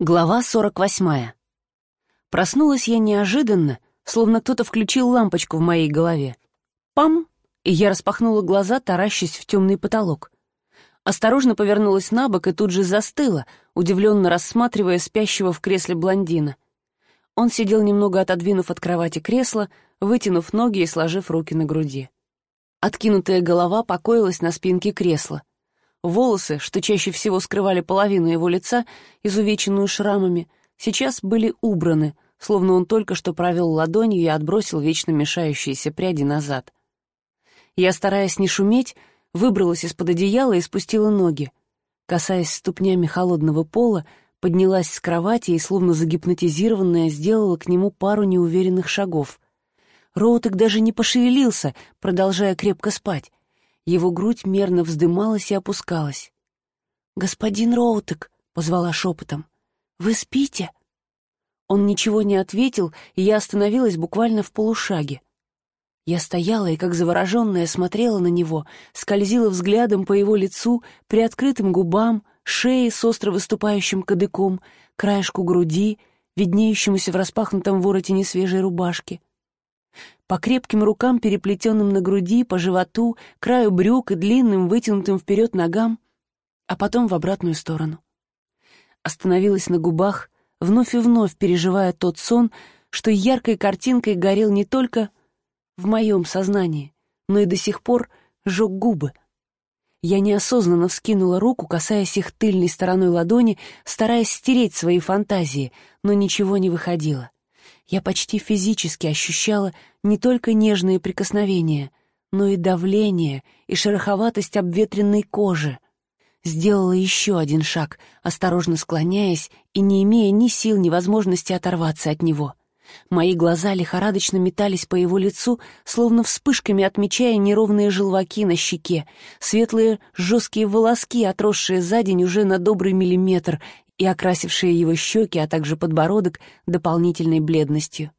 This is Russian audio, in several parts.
Глава 48. Проснулась я неожиданно, словно кто-то включил лампочку в моей голове. Пам! И я распахнула глаза, таращась в темный потолок. Осторожно повернулась на бок и тут же застыла, удивленно рассматривая спящего в кресле блондина. Он сидел немного отодвинув от кровати кресло, вытянув ноги и сложив руки на груди. Откинутая голова покоилась на спинке кресла. Волосы, что чаще всего скрывали половину его лица, изувеченную шрамами, сейчас были убраны, словно он только что провел ладонью и отбросил вечно мешающиеся пряди назад. Я, стараясь не шуметь, выбралась из-под одеяла и спустила ноги. Касаясь ступнями холодного пола, поднялась с кровати и, словно загипнотизированная, сделала к нему пару неуверенных шагов. Роутек даже не пошевелился, продолжая крепко спать. Его грудь мерно вздымалась и опускалась. «Господин Роутек», — позвала шепотом, — «вы спите?» Он ничего не ответил, и я остановилась буквально в полушаге. Я стояла и, как завороженная, смотрела на него, скользила взглядом по его лицу, приоткрытым губам, шее с остро выступающим кадыком, краешку груди, виднеющемуся в распахнутом вороте несвежей рубашки по крепким рукам, переплетенным на груди, по животу, краю брюк и длинным, вытянутым вперед ногам, а потом в обратную сторону. Остановилась на губах, вновь и вновь переживая тот сон, что яркой картинкой горел не только в моем сознании, но и до сих пор жег губы. Я неосознанно вскинула руку, касаясь их тыльной стороной ладони, стараясь стереть свои фантазии, но ничего не выходило. Я почти физически ощущала не только нежные прикосновения, но и давление и шероховатость обветренной кожи. Сделала еще один шаг, осторожно склоняясь и не имея ни сил, ни возможности оторваться от него. Мои глаза лихорадочно метались по его лицу, словно вспышками отмечая неровные желваки на щеке, светлые жесткие волоски, отросшие за день уже на добрый миллиметр и окрасившие его щеки, а также подбородок дополнительной бледностью.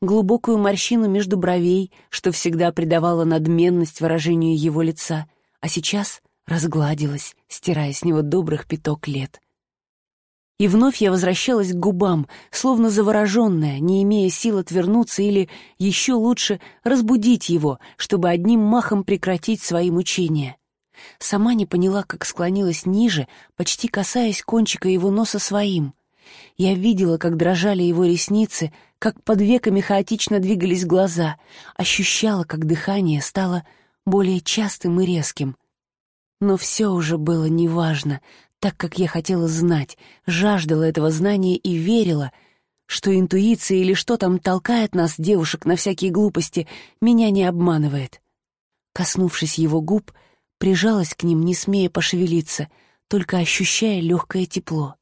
Глубокую морщину между бровей, что всегда придавала надменность выражению его лица, а сейчас разгладилась, стирая с него добрых пяток лет. И вновь я возвращалась к губам, словно завороженная, не имея сил отвернуться или, еще лучше, разбудить его, чтобы одним махом прекратить свои мучения. Сама не поняла, как склонилась ниже, почти касаясь кончика его носа своим. Я видела, как дрожали его ресницы, как под веками хаотично двигались глаза, ощущала, как дыхание стало более частым и резким. Но все уже было неважно, так как я хотела знать, жаждала этого знания и верила, что интуиция или что там толкает нас, девушек, на всякие глупости, меня не обманывает. Коснувшись его губ, прижалась к ним, не смея пошевелиться, только ощущая легкое тепло.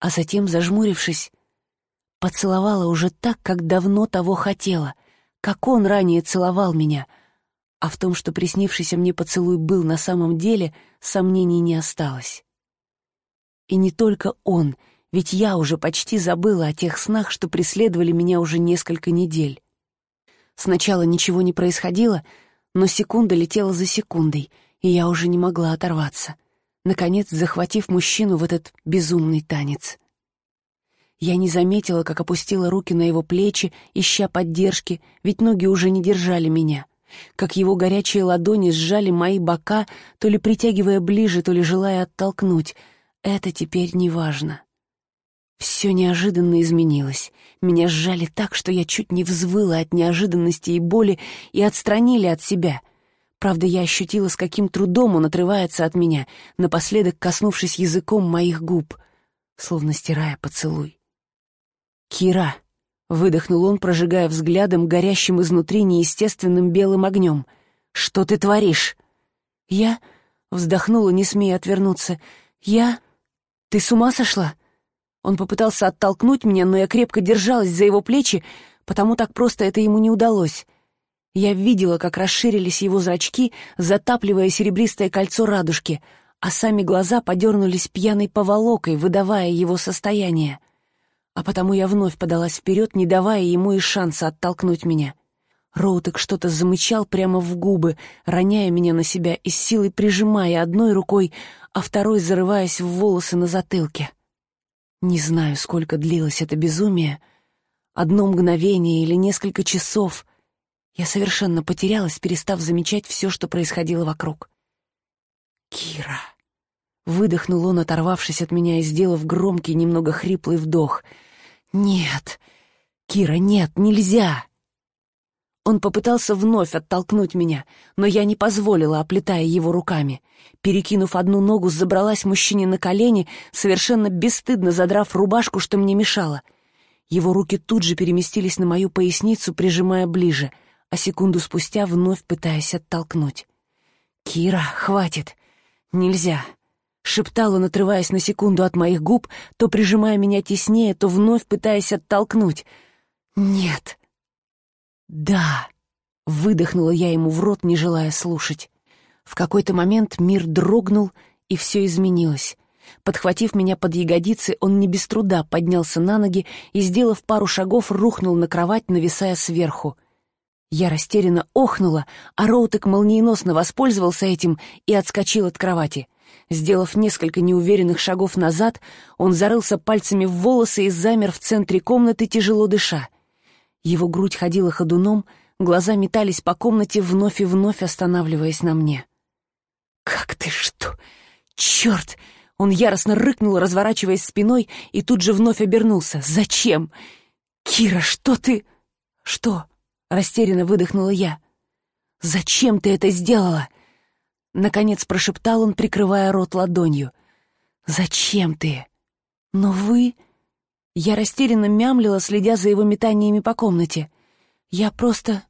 А затем, зажмурившись, поцеловала уже так, как давно того хотела, как он ранее целовал меня, а в том, что приснившийся мне поцелуй был на самом деле, сомнений не осталось. И не только он, ведь я уже почти забыла о тех снах, что преследовали меня уже несколько недель. Сначала ничего не происходило — но секунда летела за секундой, и я уже не могла оторваться, наконец захватив мужчину в этот безумный танец. Я не заметила, как опустила руки на его плечи, ища поддержки, ведь ноги уже не держали меня, как его горячие ладони сжали мои бока, то ли притягивая ближе, то ли желая оттолкнуть. Это теперь не важно. Все неожиданно изменилось. Меня сжали так, что я чуть не взвыла от неожиданности и боли и отстранили от себя. Правда, я ощутила, с каким трудом он отрывается от меня, напоследок коснувшись языком моих губ, словно стирая поцелуй. «Кира!» — выдохнул он, прожигая взглядом, горящим изнутри неестественным белым огнем. «Что ты творишь?» «Я...» — вздохнула, не смея отвернуться. «Я... Ты с ума сошла?» Он попытался оттолкнуть меня, но я крепко держалась за его плечи, потому так просто это ему не удалось. Я видела, как расширились его зрачки, затапливая серебристое кольцо радужки, а сами глаза подернулись пьяной поволокой, выдавая его состояние. А потому я вновь подалась вперед, не давая ему и шанса оттолкнуть меня. Роутек что-то замычал прямо в губы, роняя меня на себя и силой прижимая одной рукой, а второй зарываясь в волосы на затылке. Не знаю, сколько длилось это безумие. Одно мгновение или несколько часов. Я совершенно потерялась, перестав замечать все, что происходило вокруг. «Кира!» Выдохнул он, оторвавшись от меня и сделав громкий, немного хриплый вдох. «Нет! Кира, нет, нельзя!» Он попытался вновь оттолкнуть меня, но я не позволила, оплетая его руками. Перекинув одну ногу, забралась мужчине на колени, совершенно бесстыдно задрав рубашку, что мне мешало. Его руки тут же переместились на мою поясницу, прижимая ближе, а секунду спустя вновь пытаясь оттолкнуть. «Кира, хватит! Нельзя!» — шептал он, отрываясь на секунду от моих губ, то прижимая меня теснее, то вновь пытаясь оттолкнуть. «Нет!» «Да!» — выдохнула я ему в рот, не желая слушать. В какой-то момент мир дрогнул, и все изменилось. Подхватив меня под ягодицы, он не без труда поднялся на ноги и, сделав пару шагов, рухнул на кровать, нависая сверху. Я растерянно охнула, а Роутек молниеносно воспользовался этим и отскочил от кровати. Сделав несколько неуверенных шагов назад, он зарылся пальцами в волосы и замер в центре комнаты, тяжело дыша. Его грудь ходила ходуном, глаза метались по комнате, вновь и вновь останавливаясь на мне. «Как ты что? Черт!» Он яростно рыкнул, разворачиваясь спиной, и тут же вновь обернулся. «Зачем? Кира, что ты...» «Что?» — растерянно выдохнула я. «Зачем ты это сделала?» Наконец прошептал он, прикрывая рот ладонью. «Зачем ты?» «Но вы...» Я растерянно мямлила, следя за его метаниями по комнате. «Я просто...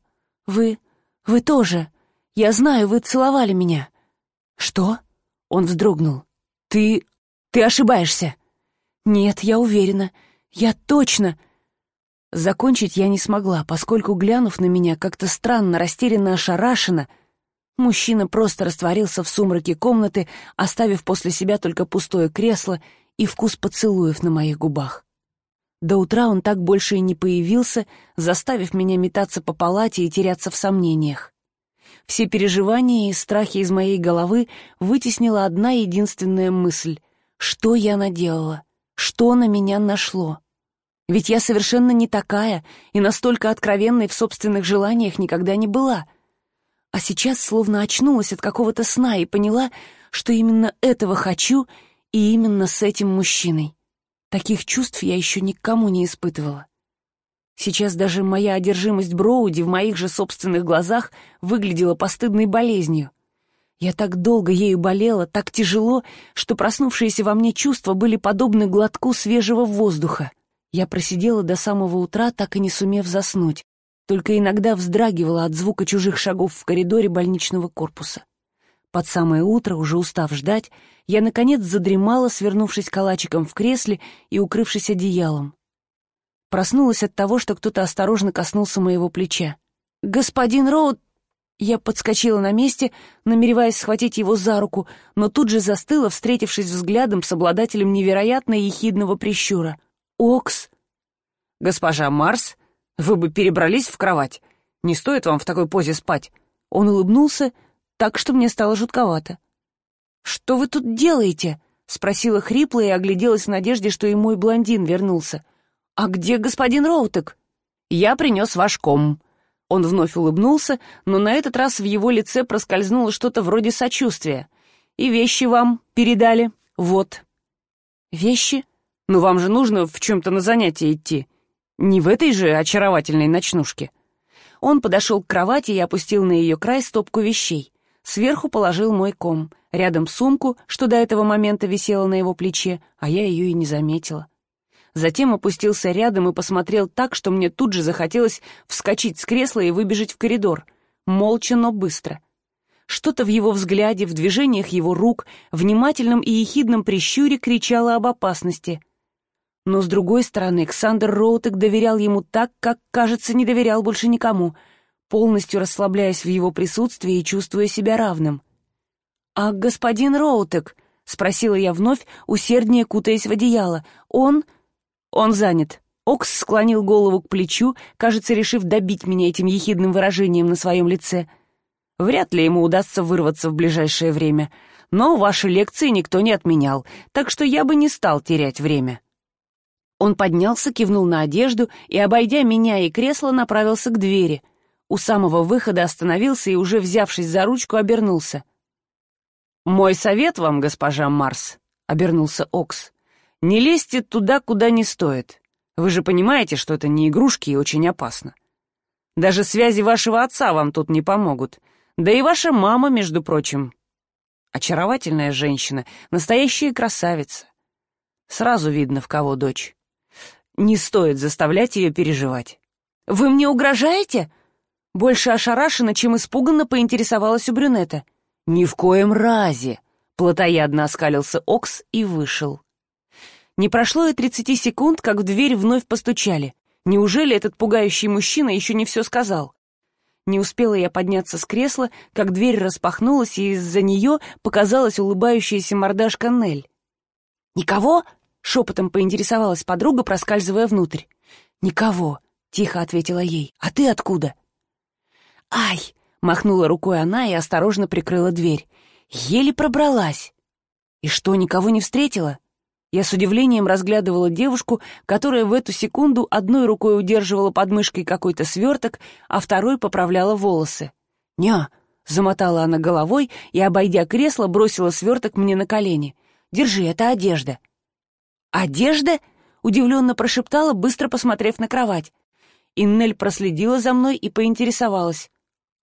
Вы... Вы тоже. Я знаю, вы целовали меня». «Что?» Он вздрогнул. «Ты... ты ошибаешься». «Нет, я уверена. Я точно...» Закончить я не смогла, поскольку, глянув на меня, как-то странно, растерянно ошарашенно, мужчина просто растворился в сумраке комнаты, оставив после себя только пустое кресло и вкус поцелуев на моих губах. До утра он так больше и не появился, заставив меня метаться по палате и теряться в сомнениях. Все переживания и страхи из моей головы вытеснила одна единственная мысль. Что я наделала? Что на меня нашло? Ведь я совершенно не такая и настолько откровенной в собственных желаниях никогда не была. А сейчас словно очнулась от какого-то сна и поняла, что именно этого хочу и именно с этим мужчиной. Таких чувств я еще никому не испытывала. Сейчас даже моя одержимость Броуди в моих же собственных глазах выглядела постыдной болезнью. Я так долго ею болела, так тяжело, что проснувшиеся во мне чувства были подобны глотку свежего воздуха. Я просидела до самого утра, так и не сумев заснуть, только иногда вздрагивала от звука чужих шагов в коридоре больничного корпуса. Под самое утро, уже устав ждать, я, наконец, задремала, свернувшись калачиком в кресле и укрывшись одеялом. Проснулась от того, что кто-то осторожно коснулся моего плеча. «Господин Роуд...» Я подскочила на месте, намереваясь схватить его за руку, но тут же застыла, встретившись взглядом с обладателем невероятно ехидного прищура. «Окс!» «Госпожа Марс, вы бы перебрались в кровать. Не стоит вам в такой позе спать». Он улыбнулся, так что мне стало жутковато. «Что вы тут делаете?» — спросила хрипло и огляделась в надежде, что и мой блондин вернулся. «А где господин Роутек?» «Я принес ваш ком». Он вновь улыбнулся, но на этот раз в его лице проскользнуло что-то вроде сочувствия. «И вещи вам передали. Вот». «Вещи? Ну вам же нужно в чем-то на занятие идти. Не в этой же очаровательной ночнушке». Он подошел к кровати и опустил на ее край стопку вещей. Сверху положил мой ком, рядом сумку, что до этого момента висела на его плече, а я ее и не заметила. Затем опустился рядом и посмотрел так, что мне тут же захотелось вскочить с кресла и выбежать в коридор. Молча, но быстро. Что-то в его взгляде, в движениях его рук, внимательном и ехидном прищуре кричало об опасности. Но, с другой стороны, Александр Роутек доверял ему так, как, кажется, не доверял больше никому — полностью расслабляясь в его присутствии и чувствуя себя равным. «А господин Роутек?» — спросила я вновь, усерднее кутаясь в одеяло. «Он...» «Он занят». Окс склонил голову к плечу, кажется, решив добить меня этим ехидным выражением на своем лице. Вряд ли ему удастся вырваться в ближайшее время. Но ваши лекции никто не отменял, так что я бы не стал терять время. Он поднялся, кивнул на одежду и, обойдя меня и кресло, направился к двери. У самого выхода остановился и, уже взявшись за ручку, обернулся. «Мой совет вам, госпожа Марс», — обернулся Окс, — «не лезьте туда, куда не стоит. Вы же понимаете, что это не игрушки и очень опасно. Даже связи вашего отца вам тут не помогут. Да и ваша мама, между прочим. Очаровательная женщина, настоящая красавица. Сразу видно, в кого дочь. Не стоит заставлять ее переживать. «Вы мне угрожаете?» Больше ошарашенно, чем испуганно поинтересовалась у брюнета. «Ни в коем разе!» Платоядно оскалился Окс и вышел. Не прошло и тридцати секунд, как в дверь вновь постучали. Неужели этот пугающий мужчина еще не все сказал? Не успела я подняться с кресла, как дверь распахнулась, и из-за нее показалась улыбающаяся мордашка Нель. «Никого?» — шепотом поинтересовалась подруга, проскальзывая внутрь. «Никого», — тихо ответила ей. «А ты откуда?» «Ай!» — махнула рукой она и осторожно прикрыла дверь. «Еле пробралась». «И что, никого не встретила?» Я с удивлением разглядывала девушку, которая в эту секунду одной рукой удерживала под мышкой какой-то сверток, а второй поправляла волосы. «Ня!» — замотала она головой и, обойдя кресло, бросила сверток мне на колени. «Держи, это одежда». «Одежда?» — удивленно прошептала, быстро посмотрев на кровать. Иннель проследила за мной и поинтересовалась.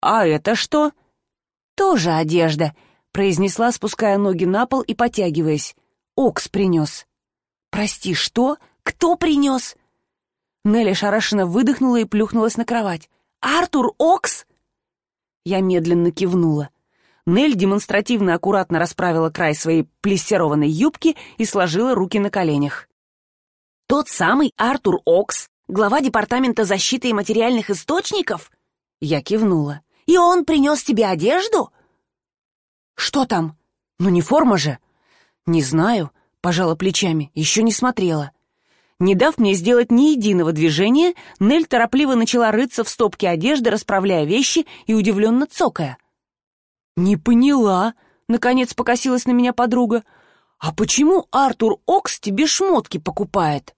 «А это что?» «Тоже одежда», — произнесла, спуская ноги на пол и потягиваясь. Окс принес». «Прости, что? Кто принес?» Нелли шарашенно выдохнула и плюхнулась на кровать. «Артур Окс?» Я медленно кивнула. Нель демонстративно аккуратно расправила край своей плессированной юбки и сложила руки на коленях. «Тот самый Артур Окс, глава Департамента защиты и материальных источников?» Я кивнула. «И он принес тебе одежду?» «Что там? Ну не форма же!» «Не знаю», — пожала плечами, еще не смотрела. Не дав мне сделать ни единого движения, Нель торопливо начала рыться в стопке одежды, расправляя вещи и удивленно цокая. «Не поняла», — наконец покосилась на меня подруга. «А почему Артур Окс тебе шмотки покупает?»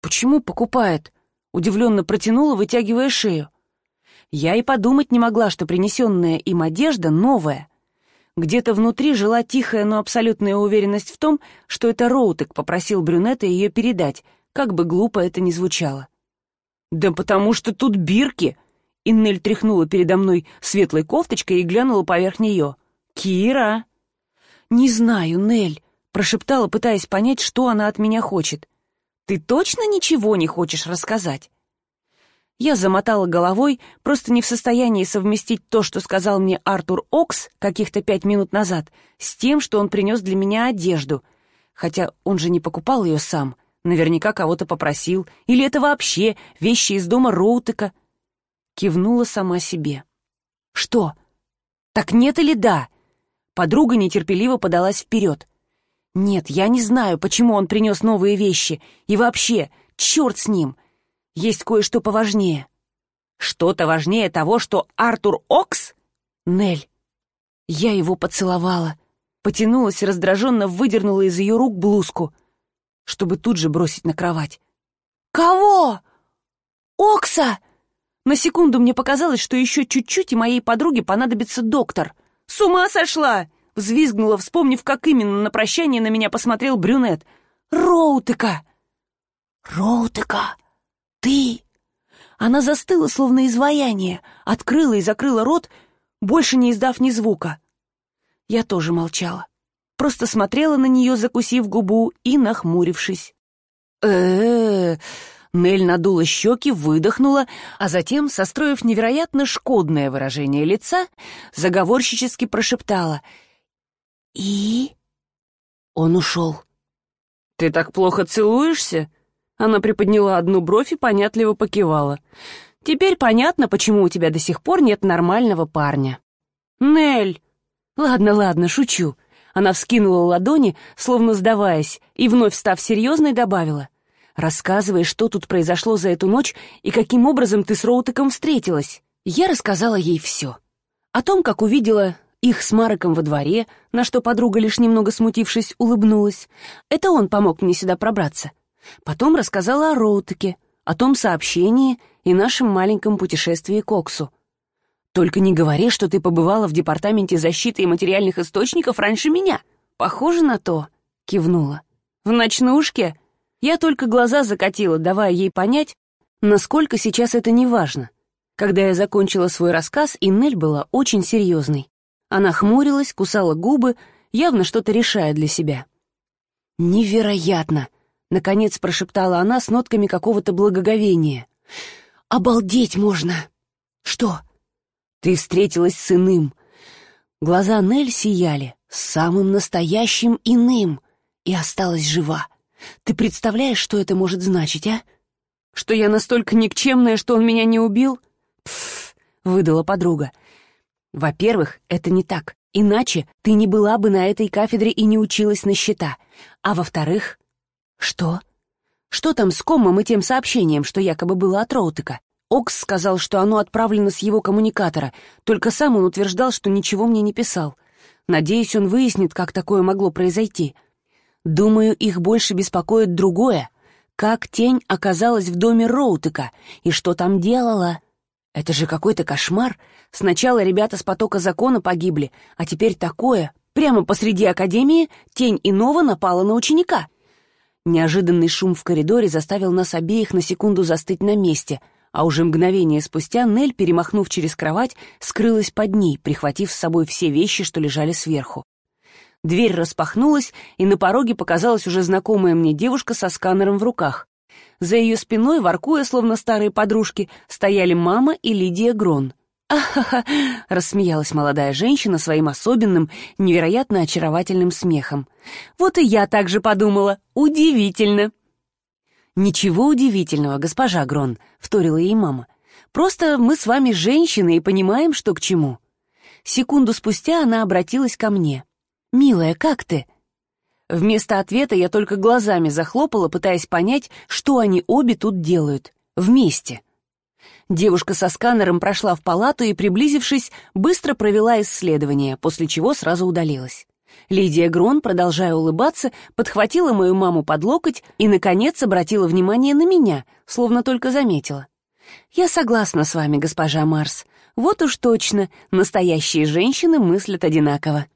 «Почему покупает?» — удивленно протянула, вытягивая шею. Я и подумать не могла, что принесенная им одежда новая. Где-то внутри жила тихая, но абсолютная уверенность в том, что это Роутек попросил брюнета ее передать, как бы глупо это ни звучало. «Да потому что тут бирки!» Иннель тряхнула передо мной светлой кофточкой и глянула поверх нее. «Кира!» «Не знаю, Нель», — прошептала, пытаясь понять, что она от меня хочет. «Ты точно ничего не хочешь рассказать?» Я замотала головой, просто не в состоянии совместить то, что сказал мне Артур Окс каких-то пять минут назад, с тем, что он принес для меня одежду. Хотя он же не покупал ее сам, наверняка кого-то попросил, или это вообще вещи из дома Роутека. Кивнула сама себе. «Что? Так нет или да?» Подруга нетерпеливо подалась вперед. «Нет, я не знаю, почему он принес новые вещи. И вообще, черт с ним!» Есть кое-что поважнее. Что-то важнее того, что Артур Окс? Нель. Я его поцеловала. Потянулась раздраженно выдернула из ее рук блузку, чтобы тут же бросить на кровать. «Кого? Окса!» На секунду мне показалось, что еще чуть-чуть, и моей подруге понадобится доктор. «С ума сошла!» Взвизгнула, вспомнив, как именно на прощание на меня посмотрел брюнет. «Роутека!» «Роутека!» «Ты!» Она застыла, словно изваяние, открыла и закрыла рот, больше не издав ни звука. Я тоже молчала. Просто смотрела на нее, закусив губу и нахмурившись. э э Нель надула щеки, выдохнула, а затем, состроив невероятно шкодное выражение лица, заговорщически прошептала. «И?» Он ушел. «Ты так плохо целуешься?» Она приподняла одну бровь и понятливо покивала. «Теперь понятно, почему у тебя до сих пор нет нормального парня». «Нель!» «Ладно, ладно, шучу». Она вскинула ладони, словно сдаваясь, и, вновь став серьезной, добавила. «Рассказывай, что тут произошло за эту ночь и каким образом ты с Роутеком встретилась». Я рассказала ей все. О том, как увидела их с Мароком во дворе, на что подруга, лишь немного смутившись, улыбнулась. Это он помог мне сюда пробраться Потом рассказала о Роутеке, о том сообщении и нашем маленьком путешествии к Оксу. «Только не говори, что ты побывала в Департаменте защиты и материальных источников раньше меня. Похоже на то», — кивнула. «В ночнушке?» Я только глаза закатила, давая ей понять, насколько сейчас это не важно. Когда я закончила свой рассказ, Иннель была очень серьезной. Она хмурилась, кусала губы, явно что-то решая для себя. «Невероятно!» — наконец прошептала она с нотками какого-то благоговения. «Обалдеть можно!» «Что?» «Ты встретилась с иным!» Глаза Нель сияли, самым настоящим иным, и осталась жива. Ты представляешь, что это может значить, а? Что я настолько никчемная, что он меня не убил? Пф, выдала подруга. Во-первых, это не так. Иначе ты не была бы на этой кафедре и не училась на счета. А во-вторых... Что? Что там с комом и тем сообщением, что якобы было от Роутека? Окс сказал, что оно отправлено с его коммуникатора, только сам он утверждал, что ничего мне не писал. Надеюсь, он выяснит, как такое могло произойти. Думаю, их больше беспокоит другое. Как тень оказалась в доме Роутека и что там делала? Это же какой-то кошмар. Сначала ребята с потока закона погибли, а теперь такое. Прямо посреди академии тень иного напала на ученика. Неожиданный шум в коридоре заставил нас обеих на секунду застыть на месте, а уже мгновение спустя Нель, перемахнув через кровать, скрылась под ней, прихватив с собой все вещи, что лежали сверху. Дверь распахнулась, и на пороге показалась уже знакомая мне девушка со сканером в руках. За ее спиной, воркуя, словно старые подружки, стояли мама и Лидия Грон. «Ахаха!» — рассмеялась молодая женщина своим особенным, невероятно очаровательным смехом. «Вот и я так же подумала. Удивительно!» «Ничего удивительного, госпожа Грон», — вторила ей мама. «Просто мы с вами женщины и понимаем, что к чему». Секунду спустя она обратилась ко мне. «Милая, как ты?» Вместо ответа я только глазами захлопала, пытаясь понять, что они обе тут делают. Вместе. Девушка со сканером прошла в палату и, приблизившись, быстро провела исследование, после чего сразу удалилась. Лидия Грон, продолжая улыбаться, подхватила мою маму под локоть и, наконец, обратила внимание на меня, словно только заметила. «Я согласна с вами, госпожа Марс. Вот уж точно, настоящие женщины мыслят одинаково»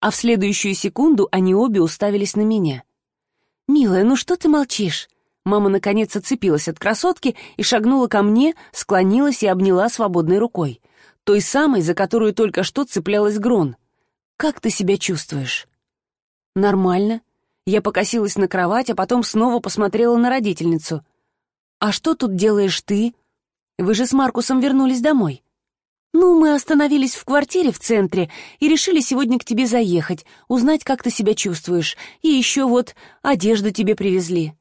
а в следующую секунду они обе уставились на меня. «Милая, ну что ты молчишь?» Мама наконец отцепилась от красотки и шагнула ко мне, склонилась и обняла свободной рукой. Той самой, за которую только что цеплялась Грон. «Как ты себя чувствуешь?» «Нормально». Я покосилась на кровать, а потом снова посмотрела на родительницу. «А что тут делаешь ты? Вы же с Маркусом вернулись домой». «Ну, мы остановились в квартире в центре и решили сегодня к тебе заехать, узнать, как ты себя чувствуешь. И еще вот одежду тебе привезли».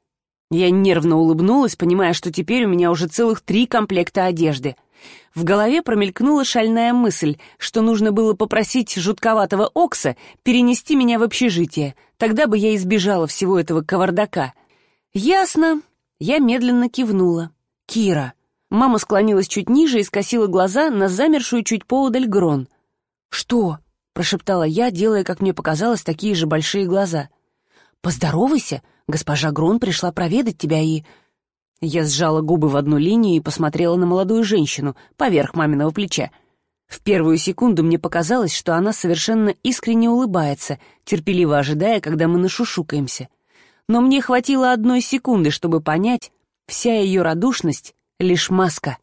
Я нервно улыбнулась, понимая, что теперь у меня уже целых три комплекта одежды. В голове промелькнула шальная мысль, что нужно было попросить жутковатого Окса перенести меня в общежитие. Тогда бы я избежала всего этого кавардака. «Ясно». Я медленно кивнула. «Кира, Мама склонилась чуть ниже и скосила глаза на замершую чуть поодаль Грон. «Что?» — прошептала я, делая, как мне показалось, такие же большие глаза. «Поздоровайся, госпожа Грон пришла проведать тебя и...» Я сжала губы в одну линию и посмотрела на молодую женщину поверх маминого плеча. В первую секунду мне показалось, что она совершенно искренне улыбается, терпеливо ожидая, когда мы нашушукаемся. Но мне хватило одной секунды, чтобы понять, вся ее радушность лишь маска.